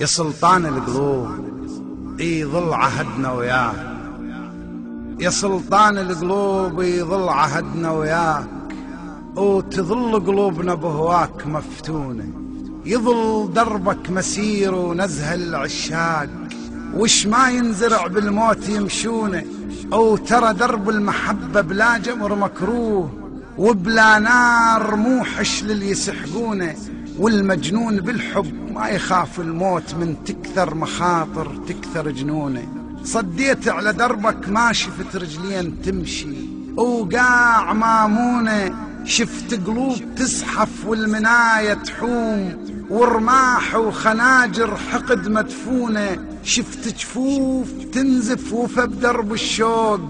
يا سلطان القلوب. يظل عهدنا وياك. يا سلطان القلوب يظل عهدنا وياك. وتظل قلوبنا بهواك مفتونة. يظل دربك مسير ونزه العشاق. وش ما ينزرع بالموت يمشونه. أو ترى درب المحبة بلا جمر مكروه. وبلا نار موحش للي يسحقونه. والمجنون بالحب ما يخاف الموت من تكثر مخاطر تكثر جنونه. صديت على دربك ما شفت رجلين تمشي. وقاع مامونة شفت قلوب تزحف والمناية تحوم. ورماح وخناجر حقد مدفونة شفت جفوف تنزف وفا بدرب الشوق.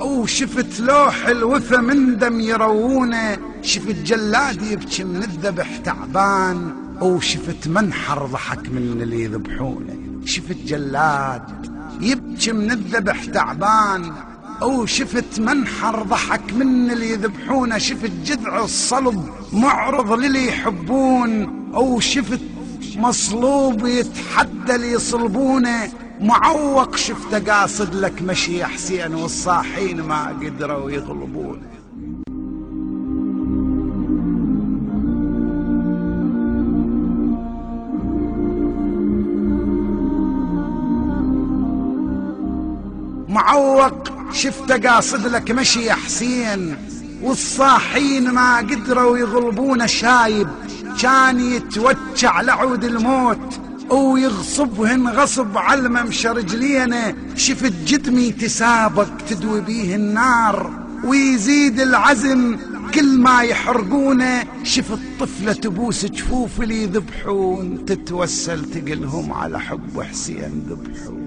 وشفت لوح الوفا من دم يروونه. شفت جلاد يبكي من الذبح تعبان وشفت منحر ضحك من اللي يذبحونه. شفت جلاد يبكي من الذبح تعبان أو شفت منحر ضحك من اللي يذبحونه. شفت جذع الصلب معرض للي يحبون أو شفت مصلوب يتحدى اللي يصلبونه. معوق شفته قاصد لك مشي حسين والصاحين ما قدروا يغلبونه. معوق شفته قاصد لك مشي يا حسين. والصاحين ما قدروا يغلبون شايب. كان يتوجع لعود الموت ويغصبهن غصب الممشى رجلينا شفت جدمي تسابق تدوي بيه النار ويزيد العزم كل ما يحرقونه. شفت طفلة تبوس جفوف اللي يذبحون تتوسل تقلهم على حب حسين ذبحون.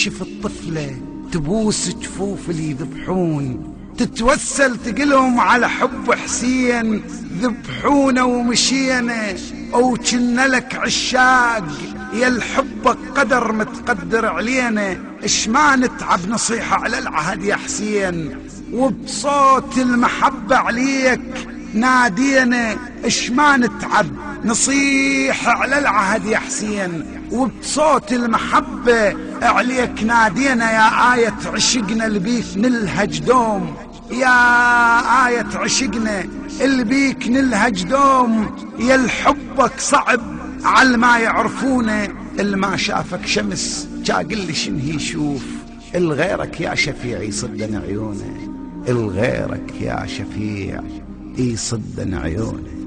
شفت طفلة تبوس جفوف اللي يذبحون تتوسل تقلهم على حب حسين ذبحونا ومشينا أو كنا لك عشاق يا الحبك قدر متقدر علينا اش ما نتعب نصيحة على العهد يا حسين؟ وبصوت المحبة عليك نادينا اش ما نتعب نصيح على العهد يا حسين؟ وبصوت المحبة عليك نادينا يا آية عشقنا اللي بيك نلهج دوم. يا آية عشقنا اللي بيك نلهج دوم. يا الحبك صعب على ما يعرفونه. اللي ما شافك شمس جاقل لي شنه يشوف الغيرك يا شفيع يصدن عيونه. الغيرك يا شفيع يصدن عيونه.